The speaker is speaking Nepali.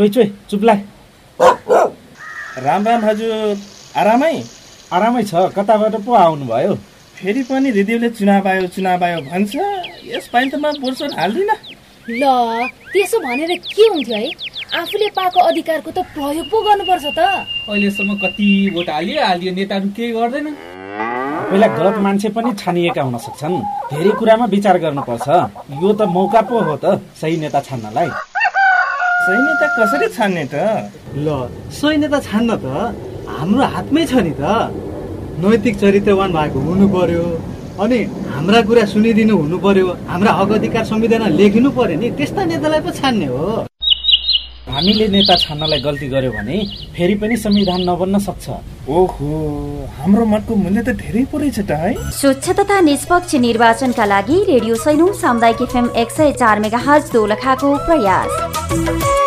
चोइ चोइ चुप लाग राम राम हजुर आरामै आरामै छ कताबाट पो आउनुभयो? फेरि पनि दिदीले चुनाव आयो चुनाव आयो भन्छ यसपालि त म बोर्सोट हाल्दिनँ। ल त्यसो भनेर के हुन्थ्यो है? आफूले पाएको अधिकारको त प्रयोग पो गर्नुपर्छ त। अहिलेसम्म कति भोट हालियो हालियो नेताहरू केही गर्दैन। पहिला गलत मान्छे पनि छानिएका हुन सक्छन्। धेरै कुरामा विचार गर्नुपर्छ। यो त मौका पो हो त सही नेता छान्नलाई। सही नेता कसरी छान्ने त? ल सही नेता छान्न त। हाम्रो हातमै छ नि त। नैतिक चरित्रवान भएको हुनु पर्यो अनि हाम्रा कुरा सुनिदिनु हुनु पर्यो हाम्रा हक अधिकार संविधान लेखिनु पर्यो नि। त्यस्ता नेतालाई पो छान्ने हो। हामीले नेता छान्नलाई गल्ती गर्यो भने फेरि पनि संविधान नबन्न सक्छ। ओहो हाम्रो मतको मूल्य त धेरै पो रहेछ त है? स्वच्छ तथा निष्पक्ष निर्वाचनका लागि रेडियो सैनु सामुदायिक एफएम एक सय चार मेगा हज दोलखाको प्रयास।